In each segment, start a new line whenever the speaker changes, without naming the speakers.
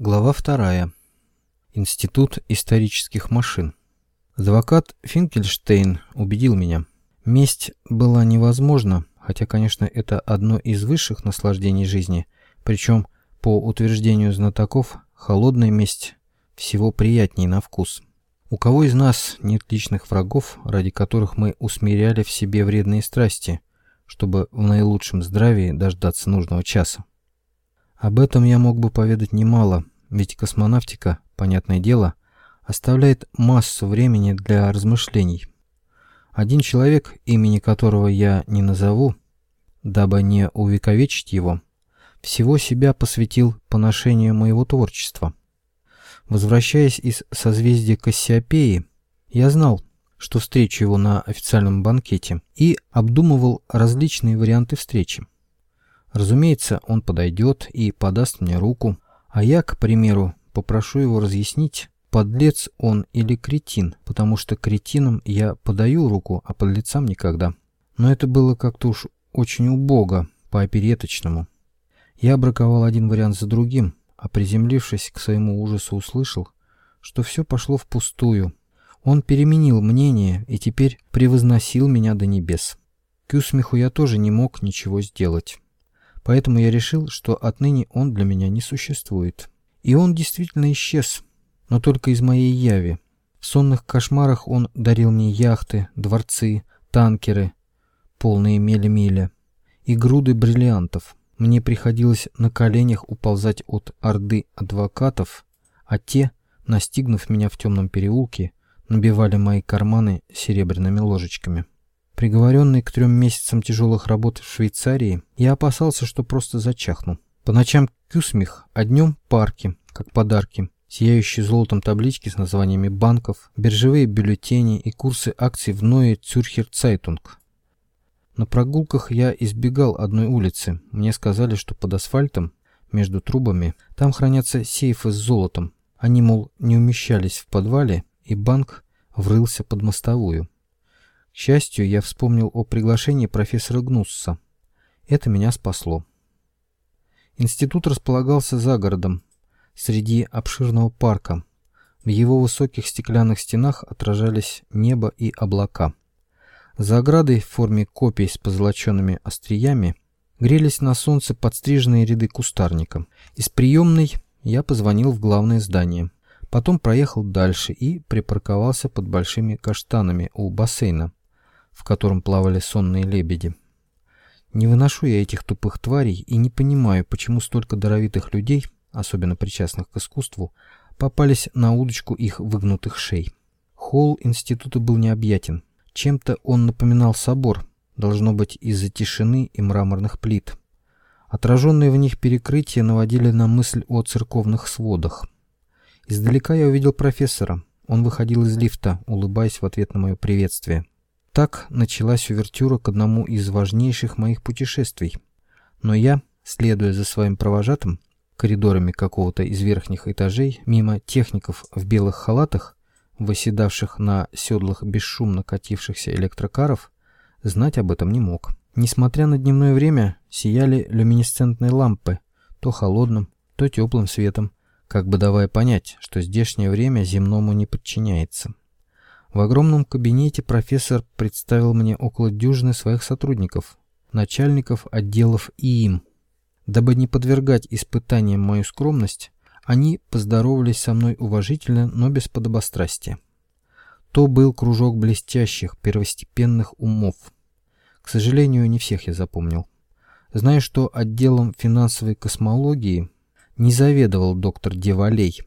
Глава вторая. Институт исторических машин. Адвокат Финкельштейн убедил меня. Месть была невозможна, хотя, конечно, это одно из высших наслаждений жизни, причем, по утверждению знатоков, холодная месть всего приятней на вкус. У кого из нас нет личных врагов, ради которых мы усмиряли в себе вредные страсти, чтобы в наилучшем здравии дождаться нужного часа? Об этом я мог бы поведать немало, ведь космонавтика, понятное дело, оставляет массу времени для размышлений. Один человек, имени которого я не назову, дабы не увековечить его, всего себя посвятил поношению моего творчества. Возвращаясь из созвездия Кассиопеи, я знал, что встречу его на официальном банкете и обдумывал различные варианты встречи. Разумеется, он подойдет и подаст мне руку, а я, к примеру, попрошу его разъяснить, подлец он или кретин, потому что кретинам я подаю руку, а подлецам никогда. Но это было как-то уж очень убого, по-опереточному. Я браковал один вариант за другим, а приземлившись к своему ужасу услышал, что все пошло впустую. Он переменил мнение и теперь превозносил меня до небес. К усмеху я тоже не мог ничего сделать. Поэтому я решил, что отныне он для меня не существует. И он действительно исчез, но только из моей яви. В сонных кошмарах он дарил мне яхты, дворцы, танкеры, полные мили-миля, и груды бриллиантов. Мне приходилось на коленях уползать от орды адвокатов, а те, настигнув меня в темном переулке, набивали мои карманы серебряными ложечками. Приговоренный к трем месяцам тяжелых работ в Швейцарии, я опасался, что просто зачахну. По ночам küss mich, а днем парки, как подарки, сияющие золотом таблички с названиями банков, биржевые бюллетени и курсы акций в Neue Zürcher Zeitung. На прогулках я избегал одной улицы. Мне сказали, что под асфальтом, между трубами, там хранятся сейфы с золотом. Они, мол, не умещались в подвале, и банк врылся под мостовую. К счастью, я вспомнил о приглашении профессора Гнусса. Это меня спасло. Институт располагался за городом, среди обширного парка. В его высоких стеклянных стенах отражались небо и облака. За оградой в форме копий с позолоченными остриями грелись на солнце подстриженные ряды кустарника. Из приемной я позвонил в главное здание. Потом проехал дальше и припарковался под большими каштанами у бассейна, в котором плавали сонные лебеди. Не выношу я этих тупых тварей и не понимаю, почему столько даровитых людей, особенно причастных к искусству, попались на удочку их выгнутых шей. Холл института был необъятен. Чем-то он напоминал собор, должно быть из-за тишины и мраморных плит. Отраженные в них перекрытия наводили на мысль о церковных сводах. Издалека я увидел профессора. Он выходил из лифта, улыбаясь в ответ на мое приветствие. Так началась увертюра к одному из важнейших моих путешествий. Но я, следуя за своим провожатым, коридорами какого-то из верхних этажей, мимо техников в белых халатах, восседавших на седлах бесшумно катившихся электрокаров, знать об этом не мог. Несмотря на дневное время, сияли люминесцентные лампы, то холодным, то теплым светом, как бы давая понять, что здешнее время земному не подчиняется. В огромном кабинете профессор представил мне около дюжины своих сотрудников, начальников отделов ИИМ. Дабы не подвергать испытаниям мою скромность, они поздоровались со мной уважительно, но без подобострастия. То был кружок блестящих, первостепенных умов. К сожалению, не всех я запомнил. Знаю, что отделом финансовой космологии не заведовал доктор Девалей.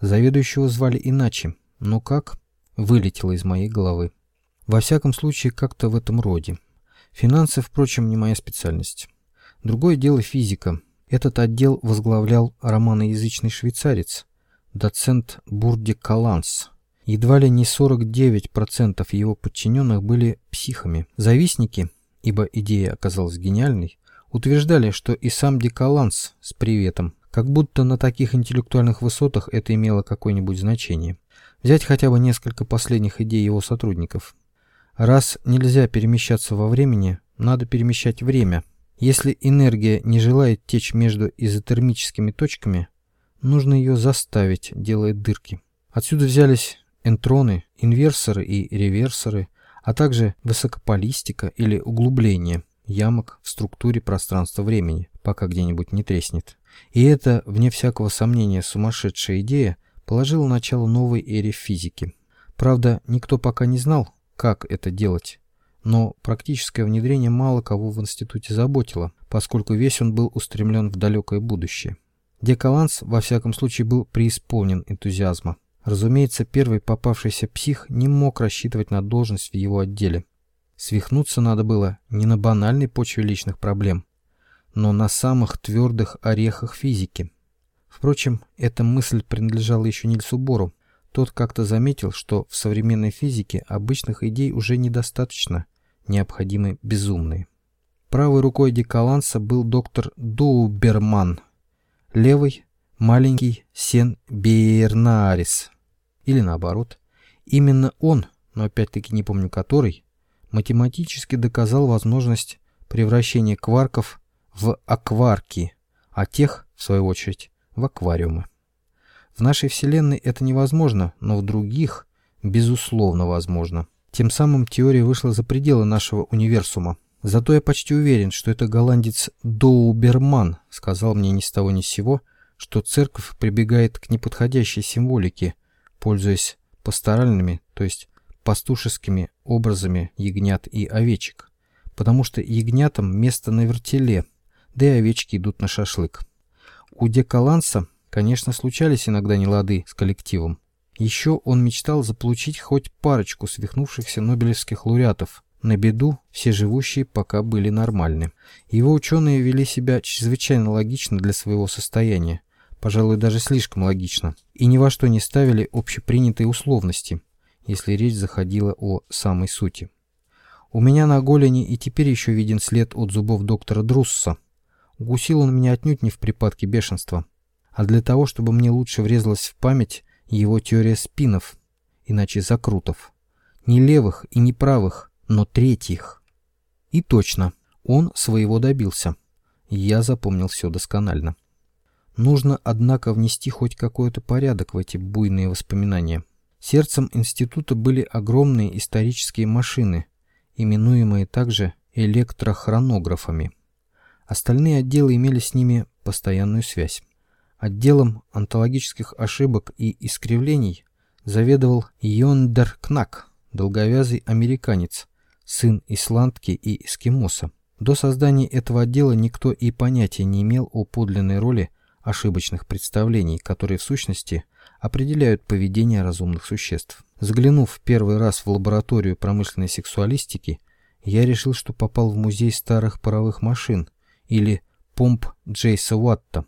Заведующего звали иначе, но как, вылетело из моей головы. Во всяком случае, как-то в этом роде. Финансы, впрочем, не моя специальность. Другое дело физика. Этот отдел возглавлял романоязычный швейцарец, доцент Бурди Каланс. Едва ли не 49% его подчиненных были психами. Завистники, ибо идея оказалась гениальной, утверждали, что и сам Декаланс с приветом, как будто на таких интеллектуальных высотах это имело какое-нибудь значение. Взять хотя бы несколько последних идей его сотрудников. Раз нельзя перемещаться во времени, надо перемещать время. Если энергия не желает течь между изотермическими точками, нужно ее заставить, делая дырки. Отсюда взялись энтроны, инверсоры и реверсоры, а также высокополистика или углубление ямок в структуре пространства-времени, пока где-нибудь не треснет. И это, вне всякого сомнения, сумасшедшая идея положила начало новой эре физики. Правда, никто пока не знал, как это делать. Но практическое внедрение мало кого в институте заботило, поскольку весь он был устремлен в далекое будущее. Декаланс, во всяком случае, был преисполнен энтузиазма. Разумеется, первый попавшийся псих не мог рассчитывать на должность в его отделе. Свихнуться надо было не на банальной почве личных проблем, но на самых твердых орехах физики. Впрочем, эта мысль принадлежала еще Нильсу Бору. Тот как-то заметил, что в современной физике обычных идей уже недостаточно, необходимы безумные. Правой рукой Декаланса был доктор Доуберман, левой – маленький Сен Бернарис. Или наоборот. Именно он, но опять-таки не помню который, математически доказал возможность превращения кварков в акварки, а тех, в свою очередь, в аквариумы. В нашей Вселенной это невозможно, но в других, безусловно, возможно. Тем самым теория вышла за пределы нашего универсума. Зато я почти уверен, что это голландец Доуберман сказал мне ни с того ни с сего, что церковь прибегает к неподходящей символике, пользуясь пасторальными, то есть пастушескими образами ягнят и овечек, потому что ягнятам место на вертеле, да и овечки идут на шашлык. У Декаланса, конечно, случались иногда нелады с коллективом. Еще он мечтал заполучить хоть парочку свихнувшихся нобелевских лауреатов. На беду все живущие пока были нормальны. Его ученые вели себя чрезвычайно логично для своего состояния, пожалуй, даже слишком логично, и ни во что не ставили общепринятые условности, если речь заходила о самой сути. У меня на голени и теперь еще виден след от зубов доктора Друсса, Укусил он меня отнюдь не в припадке бешенства, а для того, чтобы мне лучше врезалась в память его теория спинов, иначе закрутов. Не левых и не правых, но третьих. И точно, он своего добился. Я запомнил все досконально. Нужно, однако, внести хоть какой-то порядок в эти буйные воспоминания. Сердцем института были огромные исторические машины, именуемые также электрохронографами. Остальные отделы имели с ними постоянную связь. Отделом онтологических ошибок и искривлений заведовал Йондер Кнак, долговязый американец, сын исландки и эскимоса. До создания этого отдела никто и понятия не имел о подлинной роли ошибочных представлений, которые в сущности определяют поведение разумных существ. Заглянув первый раз в лабораторию промышленной сексуалистики, я решил, что попал в музей старых паровых машин – или помп Джейса Уатта.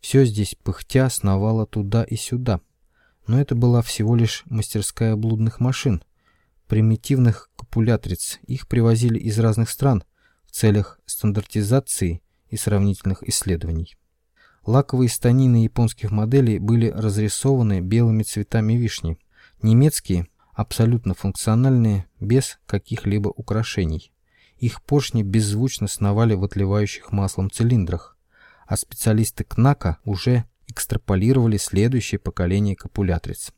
Все здесь пыхтя сновало туда и сюда. Но это была всего лишь мастерская блудных машин, примитивных копулятриц. Их привозили из разных стран в целях стандартизации и сравнительных исследований. Лаковые станины японских моделей были разрисованы белыми цветами вишни. Немецкие, абсолютно функциональные, без каких-либо украшений. Их поршни беззвучно сновали в отливающих маслом цилиндрах, а специалисты КНАКа уже экстраполировали следующее поколение копулятриц.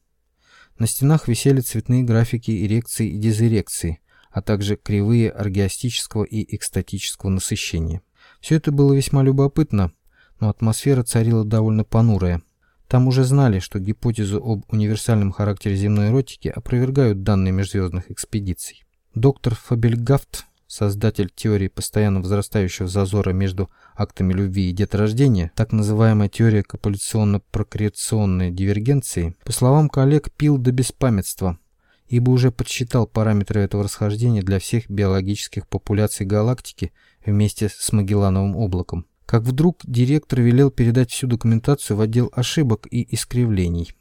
На стенах висели цветные графики эрекции и дезэрекции, а также кривые аргиастического и экстатического насыщения. Все это было весьма любопытно, но атмосфера царила довольно понурая. Там уже знали, что гипотезу об универсальном характере земной эротики опровергают данные межзвездных экспедиций. Доктор Фабельгафт создатель теории постоянно возрастающего зазора между актами любви и деторождения, так называемая теория копуляционно-прокреационной дивергенции, по словам коллег, пил до беспамятства, ибо уже подсчитал параметры этого расхождения для всех биологических популяций галактики вместе с Магеллановым облаком. Как вдруг директор велел передать всю документацию в отдел ошибок и искривлений.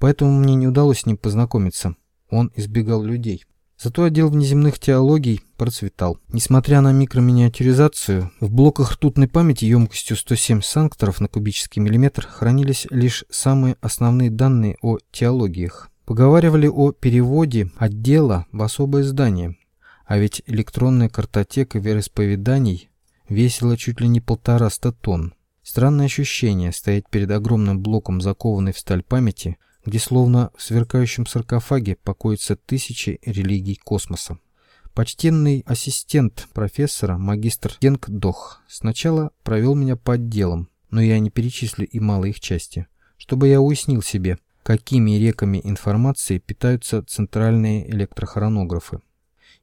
Поэтому мне не удалось с ним познакомиться. Он избегал людей. Зато отдел внеземных теологий процветал. Несмотря на микроминиатюризацию, в блоках ртутной памяти емкостью 107 санкторов на кубический миллиметр хранились лишь самые основные данные о теологиях. Поговаривали о переводе отдела в особое здание, а ведь электронная картотека вероисповеданий весила чуть ли не полтораста тонн. Странное ощущение стоять перед огромным блоком закованной в сталь памяти, где словно в сверкающем саркофаге покоятся тысячи религий космоса. Почтенный ассистент профессора, магистр Генк Дох, сначала провел меня по отделам, но я не перечислю и мало их части, чтобы я уяснил себе, какими реками информации питаются центральные электрохронографы.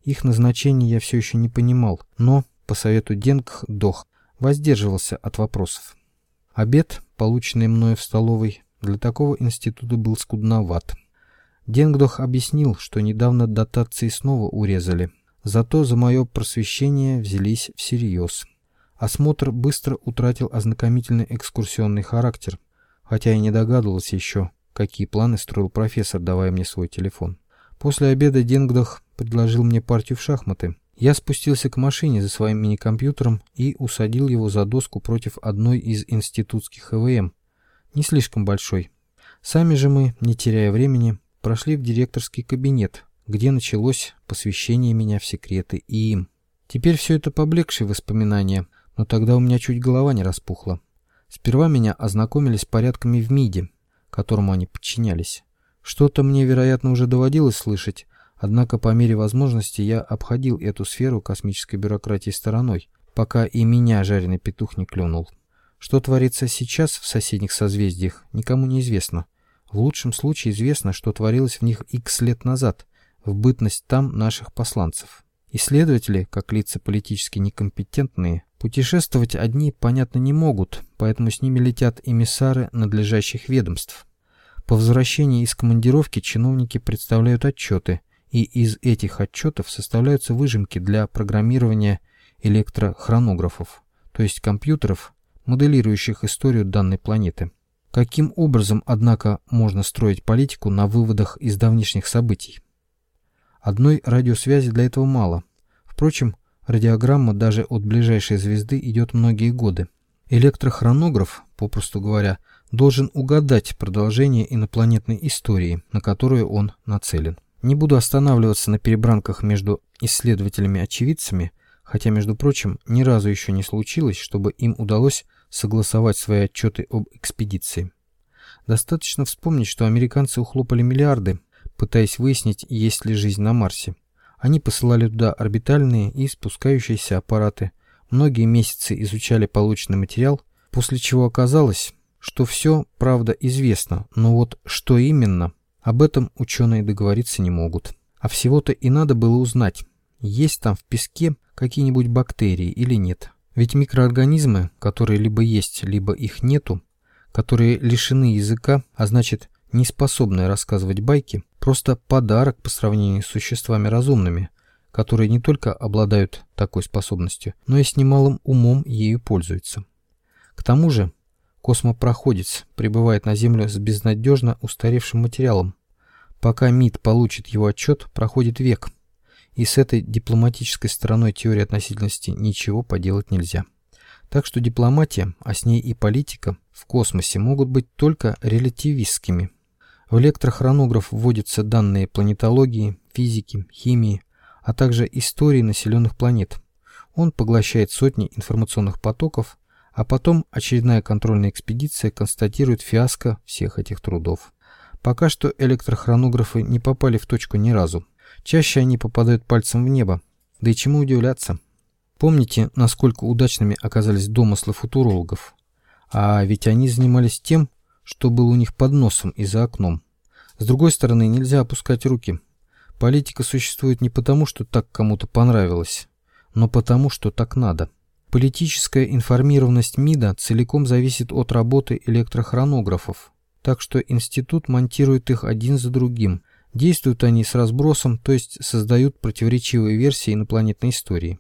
Их назначение я все еще не понимал, но, по совету Денг Дох, воздерживался от вопросов. Обед, полученный мною в столовой, для такого института был скудноват. Денгдох объяснил, что недавно дотации снова урезали, зато за мое просвещение взялись всерьез. Осмотр быстро утратил ознакомительный экскурсионный характер, хотя и не догадывался еще, какие планы строил профессор, давая мне свой телефон. После обеда Денгдох предложил мне партию в шахматы. Я спустился к машине за своим мини-компьютером и усадил его за доску против одной из институтских ЭВМ, не слишком большой. Сами же мы, не теряя времени, прошли в директорский кабинет, где началось посвящение меня в секреты и им. Теперь все это поблекшие воспоминания, но тогда у меня чуть голова не распухла. Сперва меня ознакомили с порядками в МИДе, которому они подчинялись. Что-то мне, вероятно, уже доводилось слышать, однако по мере возможности я обходил эту сферу космической бюрократии стороной, пока и меня жареный петух не клюнул. Что творится сейчас в соседних созвездиях, никому не известно. В лучшем случае известно, что творилось в них x лет назад, в бытность там наших посланцев. Исследователи, как лица политически некомпетентные, путешествовать одни, понятно, не могут, поэтому с ними летят эмиссары надлежащих ведомств. По возвращении из командировки чиновники представляют отчеты, и из этих отчетов составляются выжимки для программирования электрохронографов, то есть компьютеров, моделирующих историю данной планеты. Каким образом, однако, можно строить политику на выводах из давнишних событий? Одной радиосвязи для этого мало. Впрочем, радиограмма даже от ближайшей звезды идет многие годы. Электрохронограф, попросту говоря, должен угадать продолжение инопланетной истории, на которую он нацелен. Не буду останавливаться на перебранках между исследователями-очевидцами, хотя, между прочим, ни разу еще не случилось, чтобы им удалось согласовать свои отчеты об экспедиции. Достаточно вспомнить, что американцы ухлопали миллиарды, пытаясь выяснить, есть ли жизнь на Марсе. Они посылали туда орбитальные и спускающиеся аппараты, многие месяцы изучали полученный материал, после чего оказалось, что все, правда, известно, но вот что именно, об этом ученые договориться не могут. А всего-то и надо было узнать, есть там в песке какие-нибудь бактерии или нет. Ведь микроорганизмы, которые либо есть, либо их нету, которые лишены языка, а значит не способны рассказывать байки, просто подарок по сравнению с существами разумными, которые не только обладают такой способностью, но и с немалым умом ею пользуются. К тому же космопроходец прибывает на Землю с безнадежно устаревшим материалом. Пока МИД получит его отчет, проходит век – и с этой дипломатической стороной теории относительности ничего поделать нельзя. Так что дипломатия, а с ней и политика, в космосе могут быть только релятивистскими. В электрохронограф вводятся данные планетологии, физики, химии, а также истории населенных планет. Он поглощает сотни информационных потоков, а потом очередная контрольная экспедиция констатирует фиаско всех этих трудов. Пока что электрохронографы не попали в точку ни разу. Чаще они попадают пальцем в небо. Да и чему удивляться? Помните, насколько удачными оказались домыслы футурологов? А ведь они занимались тем, что было у них под носом и за окном. С другой стороны, нельзя опускать руки. Политика существует не потому, что так кому-то понравилось, но потому, что так надо. Политическая информированность МИДа целиком зависит от работы электрохронографов, так что институт монтирует их один за другим – Действуют они с разбросом, то есть создают противоречивые версии инопланетной истории.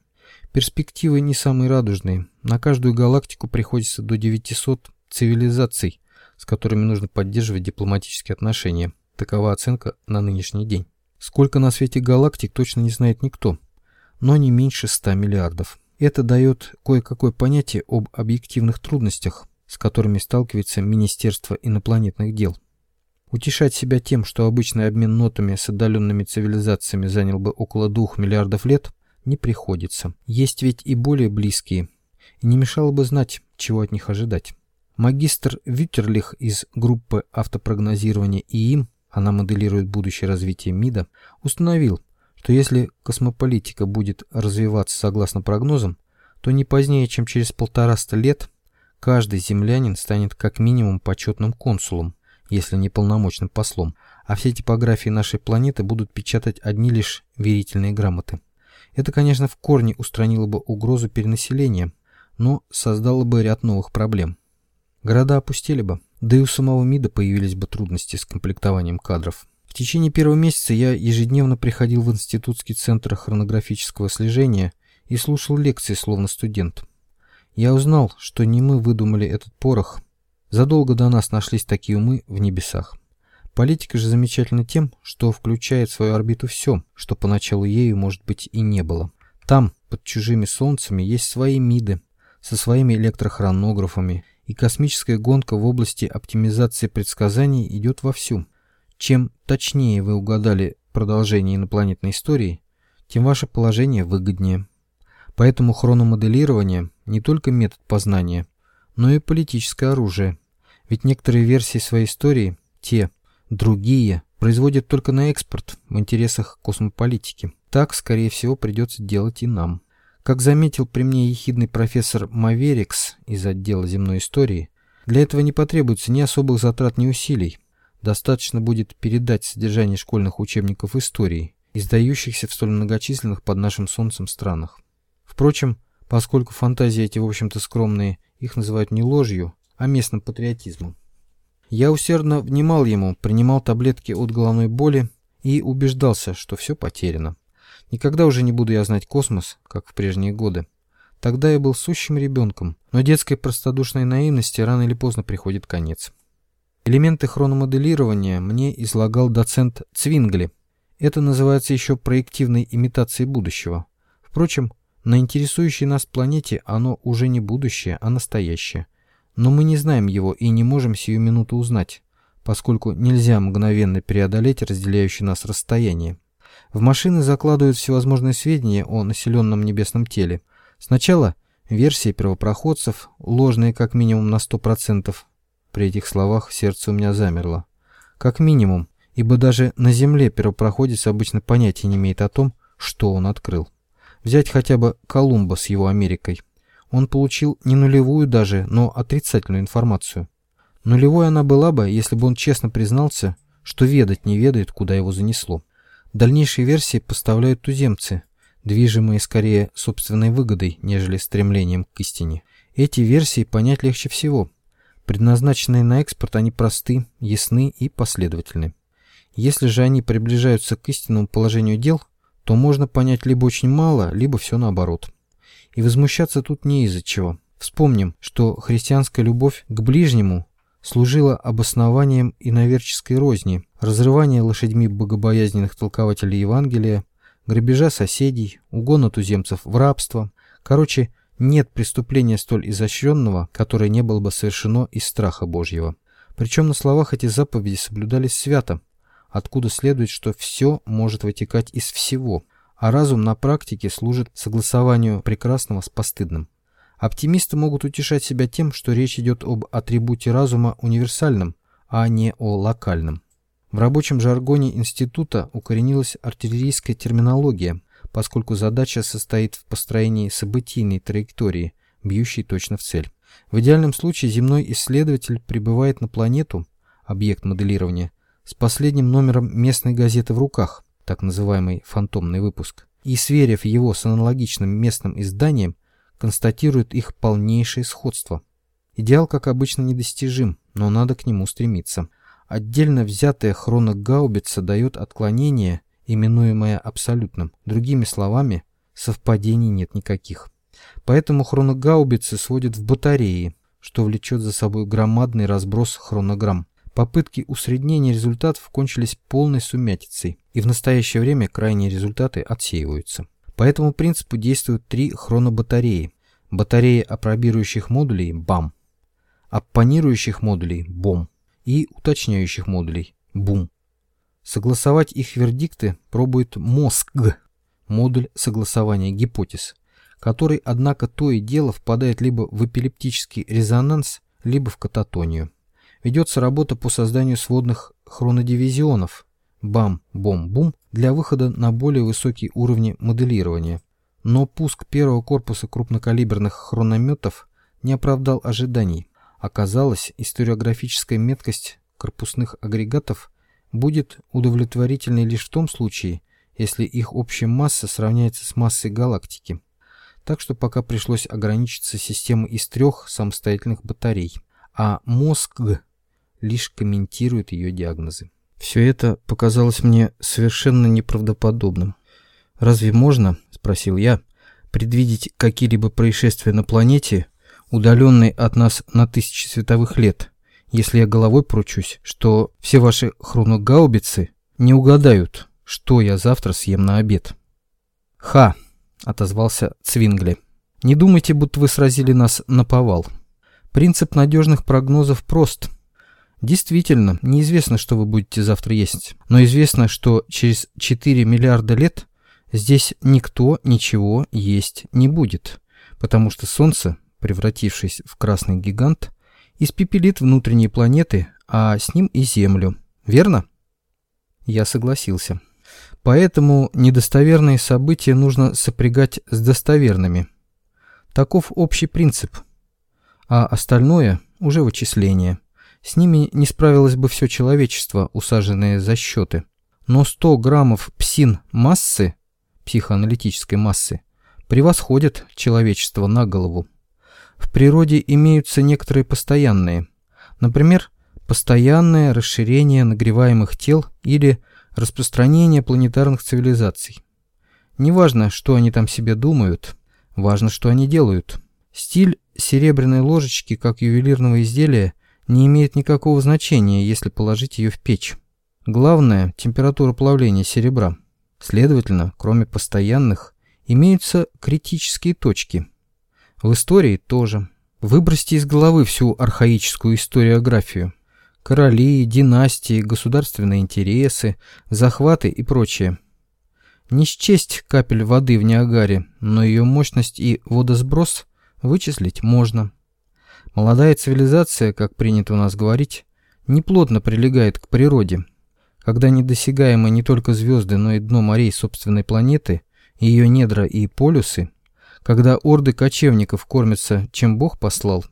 Перспективы не самые радужные. На каждую галактику приходится до 900 цивилизаций, с которыми нужно поддерживать дипломатические отношения. Такова оценка на нынешний день. Сколько на свете галактик, точно не знает никто, но не меньше 100 миллиардов. Это дает кое-какое понятие об объективных трудностях, с которыми сталкивается Министерство инопланетных дел. Утешать себя тем, что обычный обмен нотами с отдаленными цивилизациями занял бы около двух миллиардов лет, не приходится. Есть ведь и более близкие, и не мешало бы знать, чего от них ожидать. Магистр Вютерлих из группы автопрогнозирования ИИМ, она моделирует будущее развитие МИДа, установил, что если космополитика будет развиваться согласно прогнозам, то не позднее, чем через полтораста лет, каждый землянин станет как минимум почетным консулом, если не полномочным послом, а все типографии нашей планеты будут печатать одни лишь верительные грамоты. Это, конечно, в корне устранило бы угрозу перенаселения, но создало бы ряд новых проблем. Города опустили бы, да и у самого МИДа появились бы трудности с комплектованием кадров. В течение первого месяца я ежедневно приходил в Институтский центр хронографического слежения и слушал лекции, словно студент. Я узнал, что не мы выдумали этот порох. Задолго до нас нашлись такие умы в небесах. Политика же замечательна тем, что включает в свою орбиту все, что поначалу ею, может быть, и не было. Там, под чужими солнцами, есть свои МИДы со своими электрохронографами, и космическая гонка в области оптимизации предсказаний идет вовсю. Чем точнее вы угадали продолжение инопланетной истории, тем ваше положение выгоднее. Поэтому хрономоделирование не только метод познания, но и политическое оружие. Ведь некоторые версии своей истории, те, Другие производят только на экспорт в интересах космополитики. Так, скорее всего, придется делать и нам. Как заметил при мне ехидный профессор Маверикс из отдела земной истории, для этого не потребуется ни особых затрат, ни усилий. Достаточно будет передать содержание школьных учебников истории, издающихся в столь многочисленных под нашим солнцем странах. Впрочем, поскольку фантазии эти, в общем-то, скромные, их называют не ложью, а местным патриотизмом. Я усердно внимал ему, принимал таблетки от головной боли и убеждался, что все потеряно. Никогда уже не буду я знать космос, как в прежние годы. Тогда я был сущим ребенком, но детской простодушной наивности рано или поздно приходит конец. Элементы хрономоделирования мне излагал доцент Цвингли. Это называется еще проективной имитацией будущего. Впрочем, на интересующей нас планете оно уже не будущее, а настоящее. Но мы не знаем его и не можем сию минуту узнать, поскольку нельзя мгновенно преодолеть разделяющее нас расстояние. В машины закладывают всевозможные сведения о населенном небесном теле. Сначала версии первопроходцев, ложные как минимум на 100%. При этих словах сердце у меня замерло. Как минимум, ибо даже на Земле первопроходец обычно понятия не имеет о том, что он открыл. Взять хотя бы Колумба с его Америкой он получил не нулевую даже, но отрицательную информацию. Нулевой она была бы, если бы он честно признался, что ведать не ведает, куда его занесло. Дальнейшие версии поставляют туземцы, движимые скорее собственной выгодой, нежели стремлением к истине. Эти версии понять легче всего. Предназначенные на экспорт они просты, ясны и последовательны. Если же они приближаются к истинному положению дел, то можно понять либо очень мало, либо все наоборот. И возмущаться тут не из-за чего. Вспомним, что христианская любовь к ближнему служила обоснованием иноверческой розни, разрывания лошадьми богобоязненных толкователей Евангелия, грабежа соседей, угона туземцев в рабство. Короче, нет преступления столь изощренного, которое не было бы совершено из страха Божьего. Причем на словах эти заповеди соблюдались свято, откуда следует, что все может вытекать из всего, а разум на практике служит согласованию прекрасного с постыдным. Оптимисты могут утешать себя тем, что речь идет об атрибуте разума универсальном, а не о локальном. В рабочем жаргоне института укоренилась артиллерийская терминология, поскольку задача состоит в построении событийной траектории, бьющей точно в цель. В идеальном случае земной исследователь прибывает на планету, объект моделирования, с последним номером местной газеты в руках, так называемый фантомный выпуск, и, сверив его с аналогичным местным изданием, констатирует их полнейшее сходство. Идеал, как обычно, недостижим, но надо к нему стремиться. Отдельно взятая хроногаубица дает отклонение, именуемое абсолютным. Другими словами, совпадений нет никаких. Поэтому хроногаубицы сводят в батареи, что влечет за собой громадный разброс хронограмм. Попытки усреднения результатов кончились полной сумятицей, и в настоящее время крайние результаты отсеиваются. По этому принципу действуют три хронобатареи. Батареи апробирующих модулей БАМ, оппонирующих модулей БОМ и уточняющих модулей БУМ. Согласовать их вердикты пробует МОСК, модуль согласования гипотез. который, однако, то и дело впадает либо в эпилептический резонанс, либо в кататонию. Ведется работа по созданию сводных хронодивизионов бам-бом-бум для выхода на более высокие уровни моделирования. Но пуск первого корпуса крупнокалиберных хронометов не оправдал ожиданий. Оказалось, историографическая меткость корпусных агрегатов будет удовлетворительной лишь в том случае, если их общая масса сравняется с массой галактики. Так что пока пришлось ограничиться системой из трех самостоятельных батарей, а мозг лишь комментирует ее диагнозы. Все это показалось мне совершенно неправдоподобным. «Разве можно, — спросил я, — предвидеть какие-либо происшествия на планете, удаленной от нас на тысячи световых лет, если я головой пручусь, что все ваши хроногаубицы не угадают, что я завтра съем на обед?» «Ха!» — отозвался Цвингли. «Не думайте, будто вы сразили нас на повал. Принцип надежных прогнозов прост — Действительно, неизвестно, что вы будете завтра есть, но известно, что через 4 миллиарда лет здесь никто ничего есть не будет, потому что Солнце, превратившись в красный гигант, испепелит внутренние планеты, а с ним и Землю. Верно? Я согласился. Поэтому недостоверные события нужно сопрягать с достоверными. Таков общий принцип. А остальное уже вычисление. С ними не справилось бы все человечество, усаженное за счеты. Но 100 граммов псин массы, психоаналитической массы, превосходят человечество на голову. В природе имеются некоторые постоянные. Например, постоянное расширение нагреваемых тел или распространение планетарных цивилизаций. Неважно, что они там себе думают, важно, что они делают. Стиль серебряной ложечки как ювелирного изделия не имеет никакого значения, если положить ее в печь. Главное – температура плавления серебра. Следовательно, кроме постоянных, имеются критические точки. В истории тоже. Выбросьте из головы всю архаическую историографию. Короли, династии, государственные интересы, захваты и прочее. Не счесть капель воды в Ниагаре, но ее мощность и водосброс вычислить можно. Молодая цивилизация, как принято у нас говорить, неплотно прилегает к природе. Когда недосягаемы не только звезды, но и дно морей собственной планеты, ее недра и полюсы, когда орды кочевников кормятся, чем Бог послал,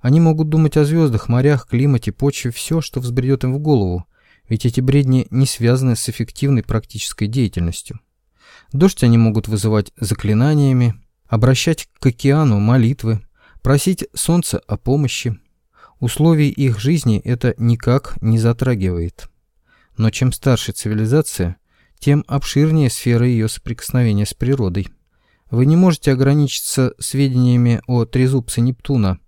они могут думать о звездах, морях, климате, почве, все, что взбредет им в голову, ведь эти бредни не связаны с эффективной практической деятельностью. Дождь они могут вызывать заклинаниями, обращать к океану молитвы, Просить солнца о помощи. Условий их жизни это никак не затрагивает. Но чем старше цивилизация, тем обширнее сфера ее соприкосновения с природой. Вы не можете ограничиться сведениями о трезубце Нептуна,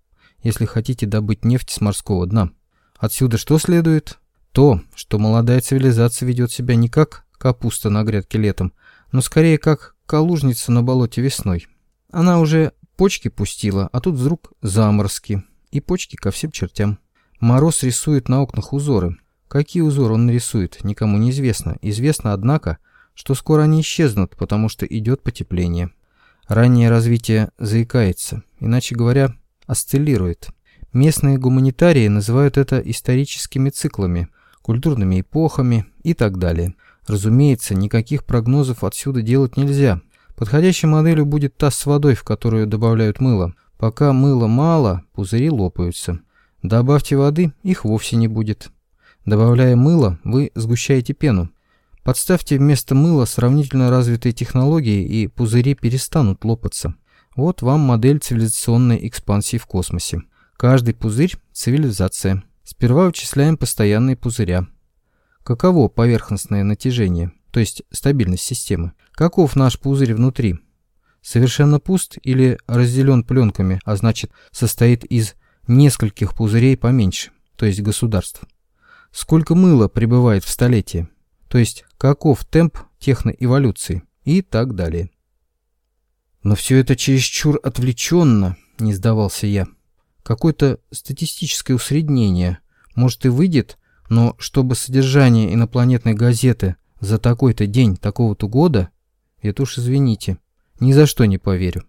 если хотите добыть нефть с морского дна. Отсюда что следует? То, что молодая цивилизация ведет себя не как капуста на грядке летом, но скорее как калужница на болоте весной. Она уже Почки пустила, а тут вдруг заморозки. И почки ко всем чертям. Мороз рисует на окнах узоры. Какие узоры он нарисует, никому не известно. Известно, однако, что скоро они исчезнут, потому что идет потепление. Раннее развитие заикается, иначе говоря, осциллирует. Местные гуманитарии называют это историческими циклами, культурными эпохами и так далее. Разумеется, никаких прогнозов отсюда делать нельзя, Подходящей моделью будет таз с водой, в которую добавляют мыло. Пока мыла мало, пузыри лопаются. Добавьте воды, их вовсе не будет. Добавляя мыло, вы сгущаете пену. Подставьте вместо мыла сравнительно развитые технологии, и пузыри перестанут лопаться. Вот вам модель цивилизационной экспансии в космосе. Каждый пузырь – цивилизация. Сперва вычисляем постоянные пузыря. Каково поверхностное натяжение, то есть стабильность системы? Каков наш пузырь внутри? Совершенно пуст или разделен пленками, а значит состоит из нескольких пузырей поменьше, то есть государств? Сколько мыла пребывает в столетии? То есть каков темп техноэволюции? И так далее. Но все это чересчур отвлеченно, не сдавался я. Какое-то статистическое усреднение. Может и выйдет, но чтобы содержание инопланетной газеты за такой-то день такого-то года это уж извините, ни за что не поверю.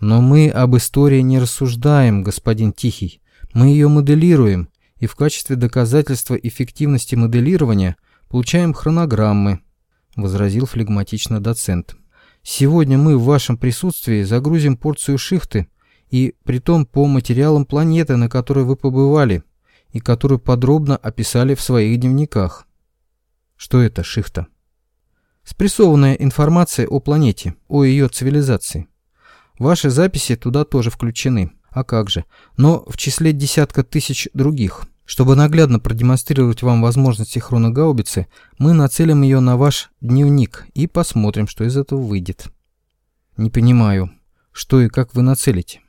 Но мы об истории не рассуждаем, господин Тихий. Мы ее моделируем, и в качестве доказательства эффективности моделирования получаем хронограммы, возразил флегматично доцент. Сегодня мы в вашем присутствии загрузим порцию шихты, и притом по материалам планеты, на которой вы побывали, и которую подробно описали в своих дневниках. Что это шихта? Спрессованная информация о планете, о ее цивилизации. Ваши записи туда тоже включены. А как же? Но в числе десятка тысяч других. Чтобы наглядно продемонстрировать вам возможности хроногаубицы, мы нацелим ее на ваш дневник и посмотрим, что из этого выйдет. Не понимаю, что и как вы нацелите.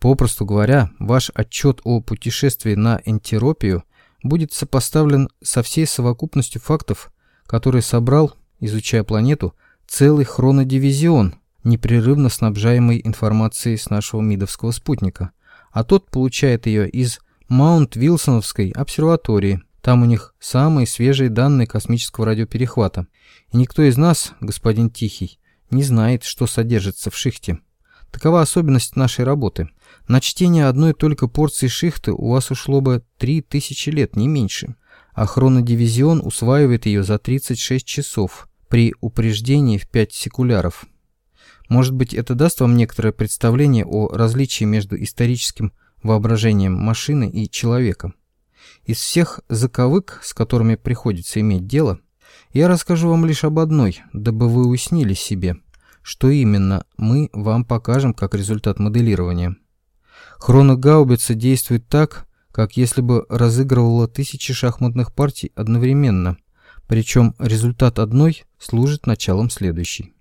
Попросту говоря, ваш отчет о путешествии на Энтеропию будет сопоставлен со всей совокупностью фактов, которые собрал, изучая планету, целый хронодивизион, непрерывно снабжаемый информацией с нашего МИДовского спутника, а тот получает ее из Маунт-Вилсоновской обсерватории. Там у них самые свежие данные космического радиоперехвата. И никто из нас, господин Тихий, не знает, что содержится в шихте. Такова особенность нашей работы. На чтение одной только порции шихты у вас ушло бы 3000 лет, не меньше. А хронодивизион усваивает ее за 36 часов при упреждении в 5 секуляров. Может быть, это даст вам некоторое представление о различии между историческим воображением машины и человека. Из всех заковык, с которыми приходится иметь дело, я расскажу вам лишь об одной, дабы вы уяснили себе, что именно мы вам покажем как результат моделирования. Хроногаубица действует так, как если бы разыгрывала тысячи шахматных партий одновременно, причем результат одной служит началом следующей.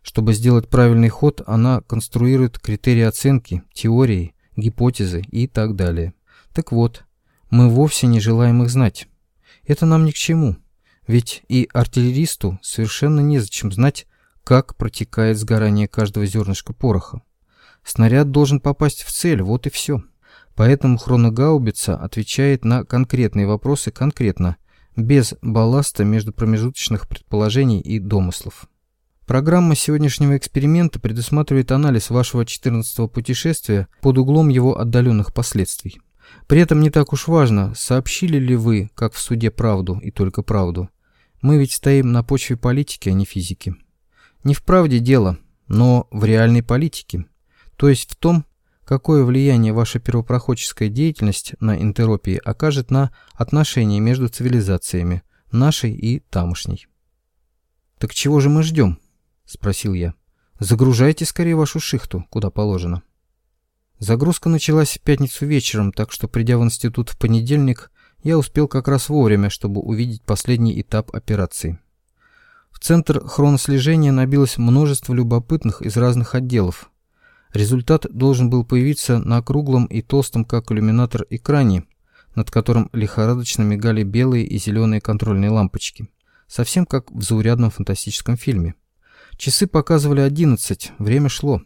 Чтобы сделать правильный ход, она конструирует критерии оценки, теории, гипотезы и так далее. Так вот, мы вовсе не желаем их знать. Это нам ни к чему, ведь и артиллеристу совершенно незачем знать, как протекает сгорание каждого зернышка пороха. Снаряд должен попасть в цель, вот и все. Поэтому хроногаубица отвечает на конкретные вопросы конкретно, без балласта между промежуточных предположений и домыслов. Программа сегодняшнего эксперимента предусматривает анализ вашего 14-го путешествия под углом его отдаленных последствий. При этом не так уж важно, сообщили ли вы, как в суде, правду и только правду. Мы ведь стоим на почве политики, а не физики. Не в правде дело, но в реальной политике. То есть в том, какое влияние ваша первопроходческая деятельность на энтеропии окажет на отношения между цивилизациями, нашей и тамошней. Так чего же мы ждем? — спросил я. «Загружайте скорее вашу шихту, куда положено». Загрузка началась в пятницу вечером, так что, придя в институт в понедельник, я успел как раз вовремя, чтобы увидеть последний этап операции. В центр хронослежения набилось множество любопытных из разных отделов. Результат должен был появиться на круглом и толстом, как иллюминатор, экране, над которым лихорадочно мигали белые и зеленые контрольные лампочки. Совсем как в заурядном фантастическом фильме. Часы показывали одиннадцать, время шло,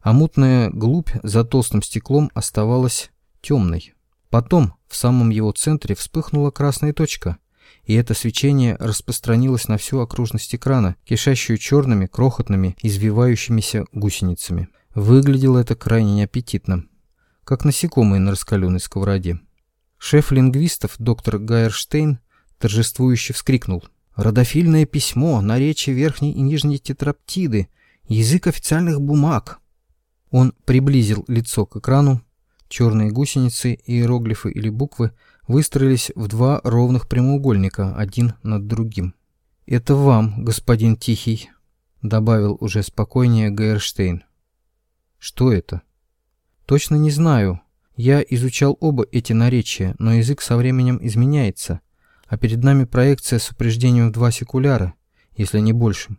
а мутная глубь за толстым стеклом оставалась темной. Потом в самом его центре вспыхнула красная точка, и это свечение распространилось на всю окружность экрана, кишащую черными, крохотными, извивающимися гусеницами. Выглядело это крайне неаппетитно, как насекомые на раскаленной сковороде. Шеф лингвистов, доктор Гайерштейн, торжествующе вскрикнул – Родофильное письмо, наречие верхней и нижней тетраптиды, язык официальных бумаг. Он приблизил лицо к экрану. Черные гусеницы, иероглифы или буквы выстроились в два ровных прямоугольника, один над другим. «Это вам, господин Тихий», — добавил уже спокойнее Гейерштейн. «Что это?» «Точно не знаю. Я изучал оба эти наречия, но язык со временем изменяется а перед нами проекция с упреждением в два секуляра, если не больше.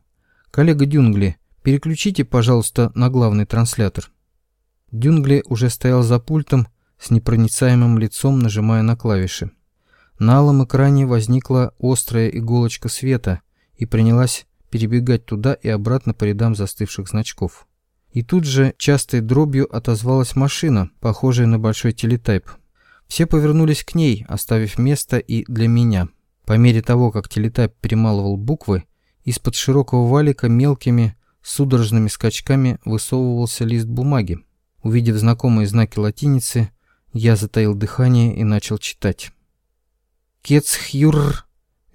Коллега Дюнгли, переключите, пожалуйста, на главный транслятор. Дюнгли уже стоял за пультом с непроницаемым лицом, нажимая на клавиши. На алом экране возникла острая иголочка света и принялась перебегать туда и обратно по рядам застывших значков. И тут же частой дробью отозвалась машина, похожая на большой телетайп. Все повернулись к ней, оставив место и для меня. По мере того, как телетайп перемалывал буквы, из-под широкого валика мелкими, судорожными скачками высовывался лист бумаги. Увидев знакомые знаки латиницы, я затаил дыхание и начал читать. Кецхюр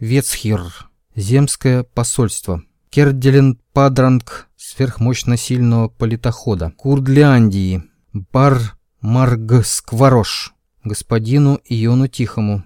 Вецхир. Земское посольство. Керделен Падранг сверхмощно-сильного политохода. Курдляндии. Бар Маргскварош. Господину Иону Тихому.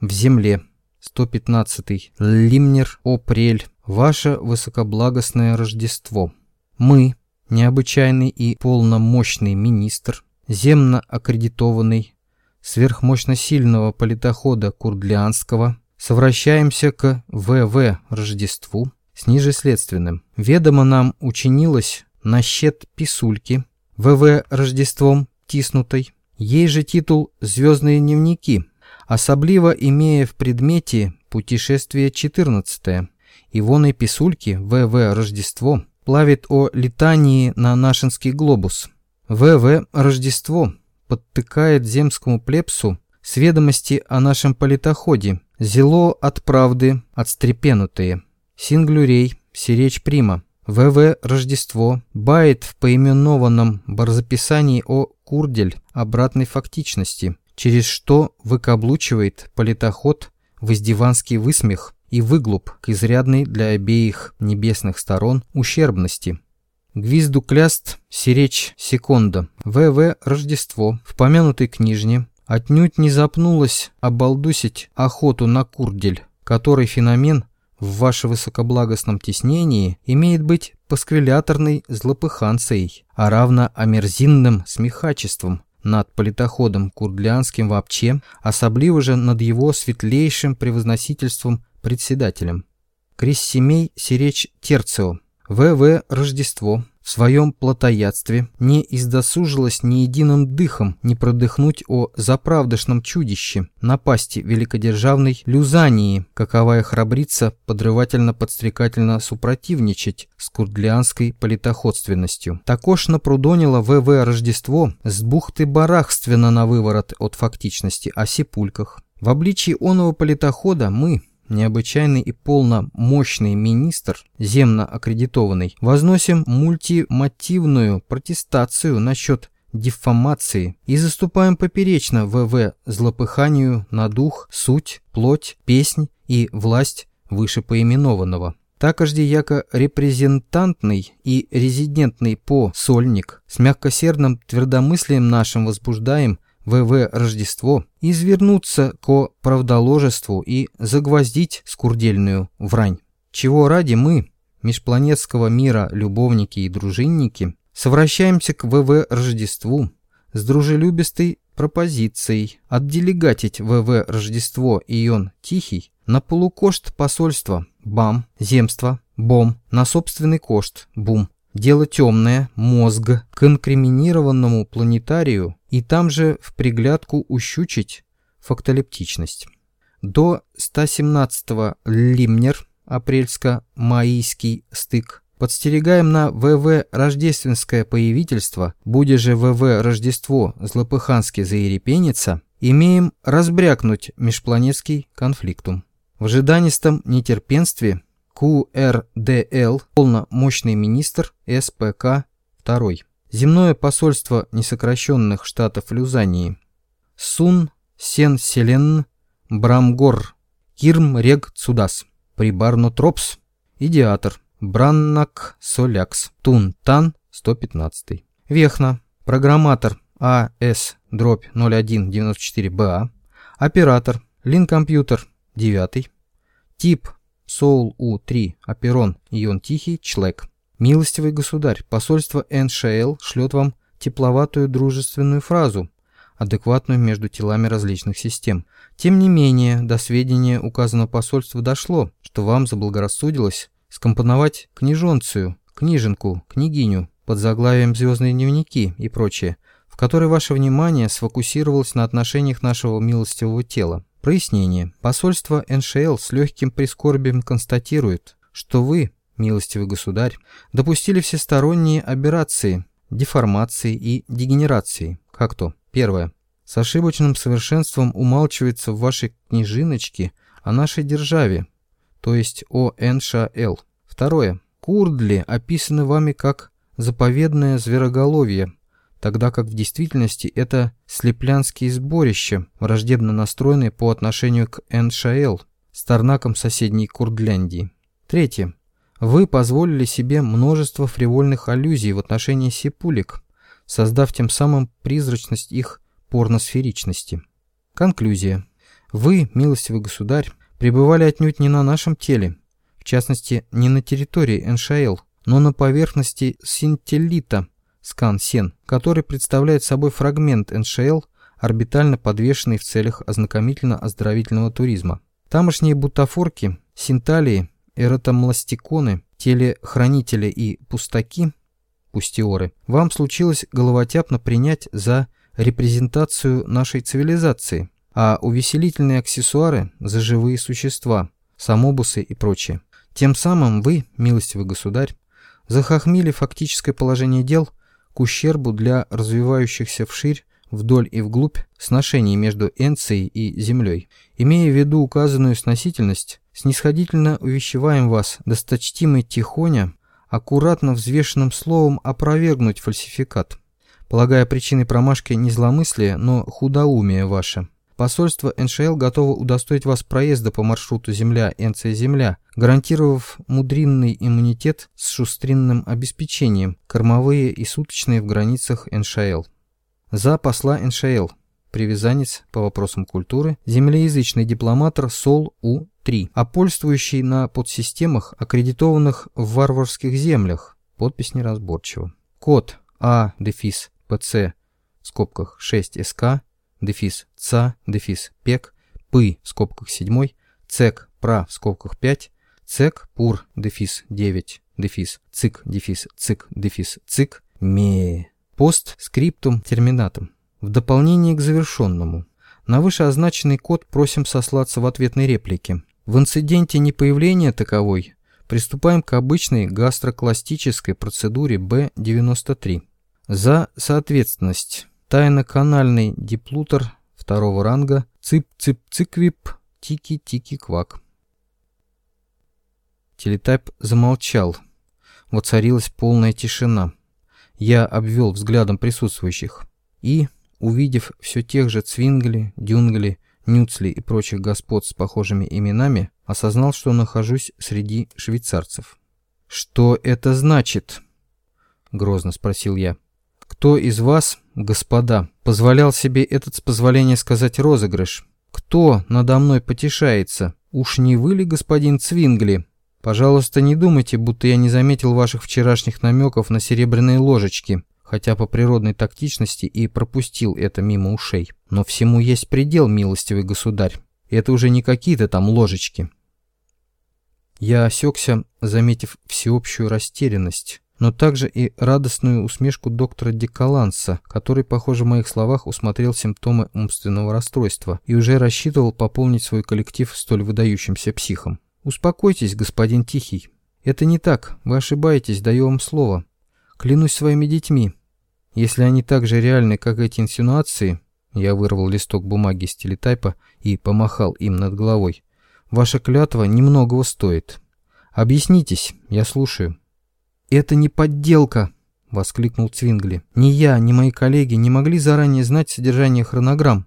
В земле. 115. Лимнер, Апрель. Ваше высокоблагостное Рождество. Мы, необычайный и полномощный министр, земно аккредитованный, сверхмощно сильного политохода Курдлянского, совращаемся к ВВ Рождеству с нижеследственным. Ведомо нам учинилось на щет писульки, ВВ Рождеством тиснутой, ей же титул «Звездные дневники», особливо имея в предмете «Путешествие 14 Ивоной Писульки ВВ Рождество плавит о летании на Нашинский глобус. ВВ Рождество подтыкает земскому плебсу сведомости о нашем политоходе, зело от правды отстрепенутые. Синглюрей, сиречь прима. ВВ Рождество бает в поименованном барзаписании о Курдель обратной фактичности, через что выкаблучивает политоход в издеванский высмех и выглуп к изрядной для обеих небесных сторон ущербности. Гвизду кляст сиречь секунда. ВВ Рождество в помянутой книжне отнюдь не запнулась обалдусить охоту на курдель, который феномен в ваше высокоблагостном теснении имеет быть пасквиляторной злопыханцией, а равно омерзинным смехачеством над политоходом курдлянским вообще, особливо же над его светлейшим превозносительством председателем. Крессимей Сиречь Терцио, В.В. Рождество, в своем плотоядстве не издосужилось ни единым дыхом не продыхнуть о заправдошном чудище, напасти великодержавной Люзании, каковая храбрится подрывательно-подстрекательно супротивничать с курдлианской политоходственностью. Також напрудонило В.В. Рождество с бухты барахственно на выворот от фактичности о сипульках. В обличии оного политохода мы, необычайный и полномощный министр, земно аккредитованный, возносим мультимотивную протестацию насчет дефамации и заступаем поперечно ВВ злопыханию на дух, суть, плоть, песнь и власть вышепоименованного. Такожде яко репрезентантный и резидентный по сольник с мягкосердным твердомыслием нашим возбуждаем ВВ Рождество, извернуться ко правдоложеству и загвоздить скурдельную врань. Чего ради мы, межпланетского мира любовники и дружинники, совращаемся к ВВ Рождеству с дружелюбистой пропозицией отделегатить ВВ Рождество и он Тихий на полукошт посольства БАМ, земства, БОМ, на собственный кошт БУМ, Дело темное, мозг, к инкриминированному планетарию и там же в приглядку ущучить фактолептичность. До 117-го Лимнер, апрельско-маийский стык, подстерегаем на ВВ рождественское появительство, буде же ВВ Рождество злопыхански заерепенится, имеем разбрякнуть межпланетский конфликтум. В ожиданистом нетерпенстве КРДЛ, полномощный министр СПК 2. Земное посольство несокращенных штатов Люзании. Сун Сен Селен Брамгор Кирм Рег Цудас. Прибарно Тропс. Идиатор. Браннак Солякс. Тун Тан 115. Вехна. Программатор АС дробь 0194БА. Оператор. Линкомпьютер 9. Тип Соул У-3, Аперон, Ион Тихий, Члек. Милостивый государь, посольство НШЛ шлет вам тепловатую дружественную фразу, адекватную между телами различных систем. Тем не менее, до сведения указанного посольства дошло, что вам заблагорассудилось скомпоновать книжонцию, книженку, княгиню под заглавием «Звездные дневники» и прочее, в которой ваше внимание сфокусировалось на отношениях нашего милостивого тела. Прояснение. Посольство НШЛ с легким прискорбием констатирует, что вы, милостивый государь, допустили всесторонние аберрации, деформации и дегенерации. Как то? Первое. С ошибочным совершенством умалчивается в вашей книжиночке о нашей державе, то есть о НШЛ. Второе. Курдли описаны вами как заповедное звероголовье, тогда как в действительности это слеплянские сборища, враждебно настроенные по отношению к Эншаэл, старнакам соседней Курдляндии. Третье. Вы позволили себе множество фривольных аллюзий в отношении сипулик, создав тем самым призрачность их порносферичности. Конклюзия. Вы, милостивый государь, пребывали отнюдь не на нашем теле, в частности, не на территории Эншаэл, но на поверхности синтеллита, скан-сен, который представляет собой фрагмент НШЛ, орбитально подвешенный в целях ознакомительно-оздоровительного туризма. Тамошние бутафорки, синталии, эротомластиконы, телехранители и пустаки, пустиоры, вам случилось головотяпно принять за репрезентацию нашей цивилизации, а увеселительные аксессуары за живые существа, самобусы и прочее. Тем самым вы, милостивый государь, захохмили фактическое положение дел к ущербу для развивающихся вширь, вдоль и вглубь сношений между Энцией и Землей. Имея в виду указанную сносительность, снисходительно увещеваем вас, досточтимый Тихоня, аккуратно взвешенным словом опровергнуть фальсификат, полагая причиной промашки не зломыслие, но худоумие ваше. Посольство НШЛ готово удостоить вас проезда по маршруту Земля-Энция-Земля, гарантировав мудринный иммунитет с шустринным обеспечением, кормовые и суточные в границах НШЛ. За посла НШЛ. Привязанец по вопросам культуры, землеязычный дипломатор СОЛ-У-3, опольствующий на подсистемах, аккредитованных в варварских землях. Подпись неразборчива. Код А-ПЦ в скобках 6СК дефис ца, дефис пек, пы в скобках 7, цек пра в скобках 5, цек пур дефис 9, дефис цик, дефис цик, дефис цик, ме. Пост скриптум терминатум. В дополнение к завершенному. На вышеозначенный код просим сослаться в ответной реплике. В инциденте непоявления таковой приступаем к обычной гастрокластической процедуре B93. За соответственность Тайно-канальный диплутер второго ранга Цып-цып-циквип Тики-тики-квак. Телетайп замолчал. Воцарилась полная тишина. Я обвел взглядом присутствующих и, увидев все тех же Цвингли, Дюнгли, Нюцли и прочих господ с похожими именами, осознал, что нахожусь среди швейцарцев. «Что это значит?» — грозно спросил я. Кто из вас, господа, позволял себе этот с позволения сказать розыгрыш? Кто надо мной потешается? Уж не вы ли, господин Цвингли? Пожалуйста, не думайте, будто я не заметил ваших вчерашних намеков на серебряные ложечки, хотя по природной тактичности и пропустил это мимо ушей. Но всему есть предел, милостивый государь. Это уже не какие-то там ложечки. Я осекся, заметив всеобщую растерянность но также и радостную усмешку доктора Декаланса, который, похоже, в моих словах усмотрел симптомы умственного расстройства и уже рассчитывал пополнить свой коллектив столь выдающимся психом. «Успокойтесь, господин Тихий. Это не так, вы ошибаетесь, даю вам слово. Клянусь своими детьми. Если они так же реальны, как эти инсинуации...» Я вырвал листок бумаги из телетайпа и помахал им над головой. «Ваша клятва немногого стоит. Объяснитесь, я слушаю». «Это не подделка!» — воскликнул Цвингли. «Ни я, ни мои коллеги не могли заранее знать содержание хронограмм».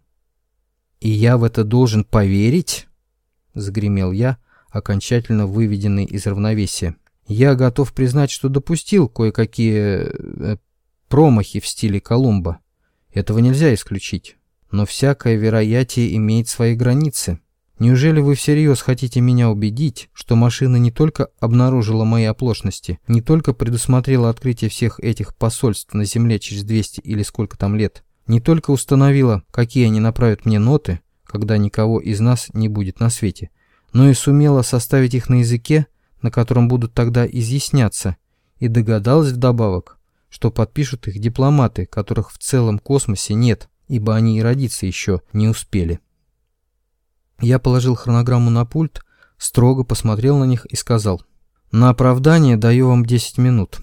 «И я в это должен поверить?» — загремел я, окончательно выведенный из равновесия. «Я готов признать, что допустил кое-какие... Э, промахи в стиле Колумба. Этого нельзя исключить. Но всякое вероятие имеет свои границы. Неужели вы всерьез хотите меня убедить, что машина не только обнаружила мои оплошности, не только предусмотрела открытие всех этих посольств на Земле через 200 или сколько там лет, не только установила, какие они направят мне ноты, когда никого из нас не будет на свете, но и сумела составить их на языке, на котором будут тогда изъясняться, и догадалась вдобавок, что подпишут их дипломаты, которых в целом космосе нет, ибо они и родиться еще не успели. Я положил хронограмму на пульт, строго посмотрел на них и сказал, «На оправдание даю вам 10 минут».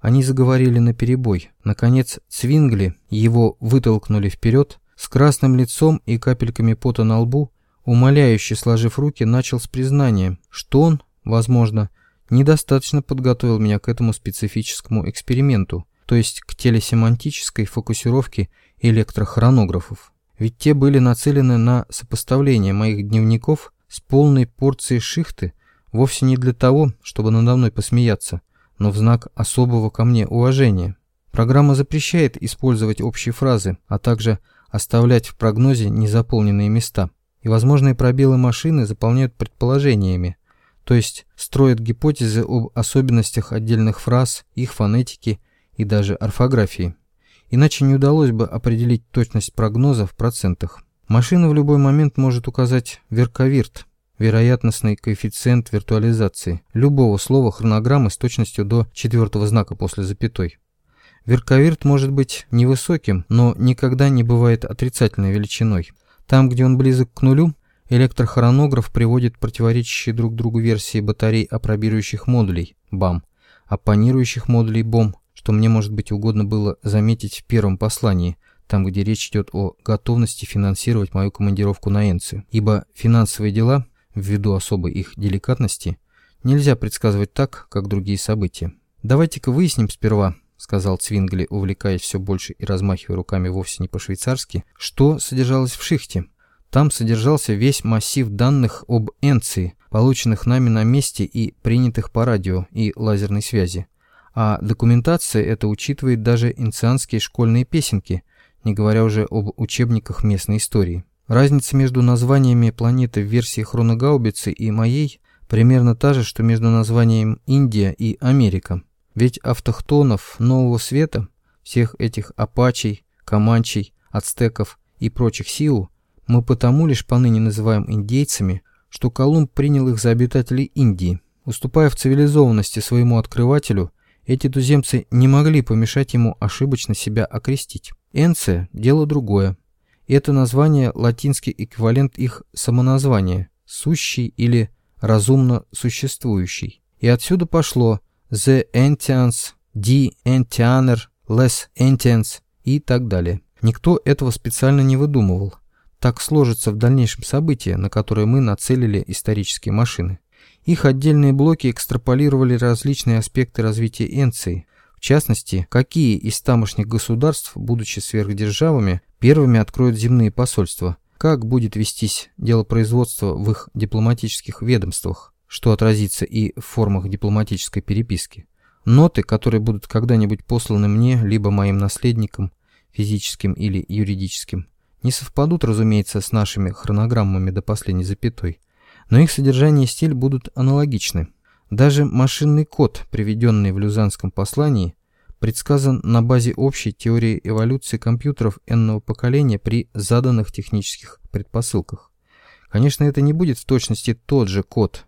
Они заговорили на перебой. Наконец, Цвингли, его вытолкнули вперед, с красным лицом и капельками пота на лбу, умоляюще сложив руки, начал с признания, что он, возможно, недостаточно подготовил меня к этому специфическому эксперименту, то есть к телесемантической фокусировке электрохронографов. Ведь те были нацелены на сопоставление моих дневников с полной порцией шихты вовсе не для того, чтобы надо мной посмеяться, но в знак особого ко мне уважения. Программа запрещает использовать общие фразы, а также оставлять в прогнозе незаполненные места. И возможные пробелы машины заполняют предположениями, то есть строят гипотезы об особенностях отдельных фраз, их фонетики и даже орфографии. Иначе не удалось бы определить точность прогноза в процентах. Машина в любой момент может указать верковирт, вероятностный коэффициент виртуализации любого слова хронограммы с точностью до четвертого знака после запятой. Верковирт может быть невысоким, но никогда не бывает отрицательной величиной. Там, где он близок к нулю, электрохронограф приводит противоречащие друг другу версии батарей апробирующих модулей БАМ, оппонирующих модулей БОМ, что мне, может быть, угодно было заметить в первом послании, там, где речь идет о готовности финансировать мою командировку на Энцию. Ибо финансовые дела, ввиду особой их деликатности, нельзя предсказывать так, как другие события. Давайте-ка выясним сперва, сказал Цвингли, увлекаясь все больше и размахивая руками вовсе не по-швейцарски, что содержалось в шихте. Там содержался весь массив данных об Энции, полученных нами на месте и принятых по радио и лазерной связи. А документация это учитывает даже инцианские школьные песенки, не говоря уже об учебниках местной истории. Разница между названиями планеты в версии хроногаубицы и моей примерно та же, что между названием Индия и Америка. Ведь автохтонов Нового Света, всех этих апачей, команчей, ацтеков и прочих сил, мы потому лишь поныне называем индейцами, что Колумб принял их за обитателей Индии. Уступая в цивилизованности своему открывателю, эти туземцы не могли помешать ему ошибочно себя окрестить. Энция – дело другое. Это название – латинский эквивалент их самоназвания – сущий или разумно существующий. И отсюда пошло The Entians, Die Entianer, Les Entians и так далее. Никто этого специально не выдумывал. Так сложится в дальнейшем события, на которые мы нацелили исторические машины. Их отдельные блоки экстраполировали различные аспекты развития Энции, в частности, какие из тамошних государств, будучи сверхдержавами, первыми откроют земные посольства, как будет вестись дело производства в их дипломатических ведомствах, что отразится и в формах дипломатической переписки. Ноты, которые будут когда-нибудь посланы мне, либо моим наследникам, физическим или юридическим, не совпадут, разумеется, с нашими хронограммами до последней запятой, но их содержание и стиль будут аналогичны. Даже машинный код, приведенный в Люзанском послании, предсказан на базе общей теории эволюции компьютеров n поколения при заданных технических предпосылках. Конечно, это не будет в точности тот же код,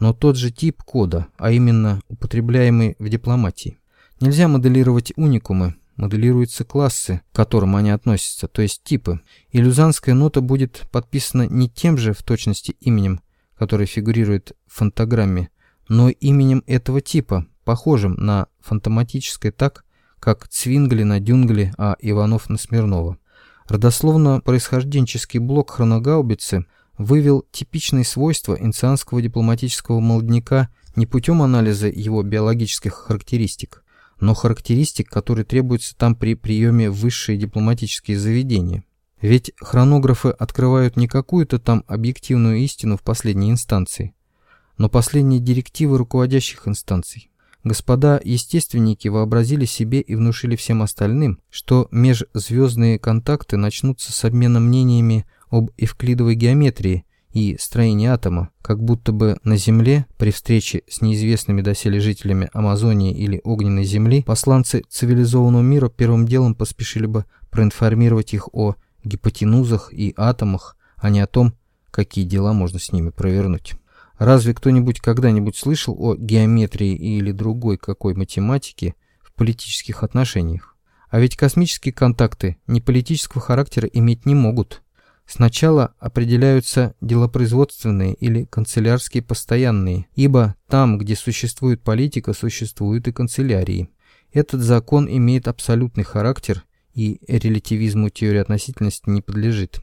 но тот же тип кода, а именно употребляемый в дипломатии. Нельзя моделировать уникумы, моделируются классы, к которым они относятся, то есть типы. И люзанская нота будет подписана не тем же в точности именем, которое фигурирует в фантограмме, но именем этого типа, похожим на фантоматическое так, как Цвингли на Дюнгли, а Иванов на Смирнова. Родословно-происхожденческий блок хроногаубицы вывел типичные свойства инцианского дипломатического молодняка не путем анализа его биологических характеристик, но характеристик, которые требуются там при приеме в высшие дипломатические заведения. Ведь хронографы открывают не какую-то там объективную истину в последней инстанции, но последние директивы руководящих инстанций. Господа естественники вообразили себе и внушили всем остальным, что межзвездные контакты начнутся с обмена мнениями об эвклидовой геометрии и строении атома, как будто бы на Земле при встрече с неизвестными доселе жителями Амазонии или Огненной Земли посланцы цивилизованного мира первым делом поспешили бы проинформировать их о гипотенузах и атомах, а не о том, какие дела можно с ними провернуть. Разве кто-нибудь когда-нибудь слышал о геометрии или другой какой математике в политических отношениях? А ведь космические контакты не политического характера иметь не могут. Сначала определяются делопроизводственные или канцелярские постоянные, ибо там, где существует политика, существуют и канцелярии. Этот закон имеет абсолютный характер и релятивизму теории относительности не подлежит.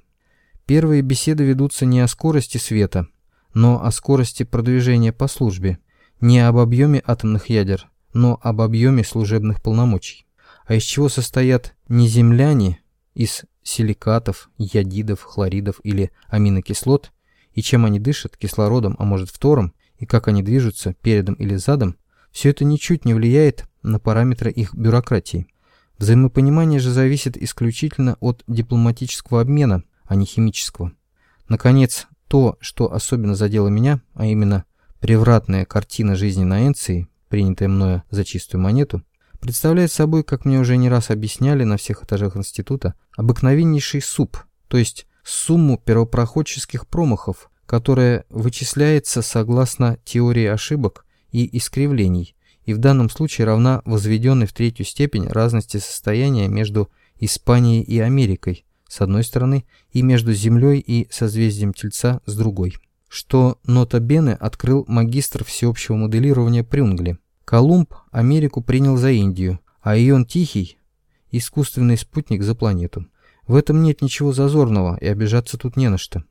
Первые беседы ведутся не о скорости света, но о скорости продвижения по службе. не об объеме атомных ядер, но об объеме служебных полномочий. А из чего состоят не земляне, из силикатов, ядидов, хлоридов или аминокислот, и чем они дышат, кислородом, а может фтором, и как они движутся, передом или задом, все это ничуть не влияет на параметры их бюрократии. Взаимопонимание же зависит исключительно от дипломатического обмена, а не химического. Наконец, то, что особенно задело меня, а именно превратная картина жизни на Энции, принятая мною за чистую монету, представляет собой, как мне уже не раз объясняли на всех этажах института, обыкновеннейший суп, то есть сумму первопроходческих промахов, которая вычисляется согласно теории ошибок и искривлений, и в данном случае равна возведенной в третью степень разности состояния между Испанией и Америкой с одной стороны и между Землей и созвездием Тельца с другой. Что нота Бене открыл магистр всеобщего моделирования Прюнгли. Колумб Америку принял за Индию, а Ион Тихий – искусственный спутник за планету. В этом нет ничего зазорного и обижаться тут не на что.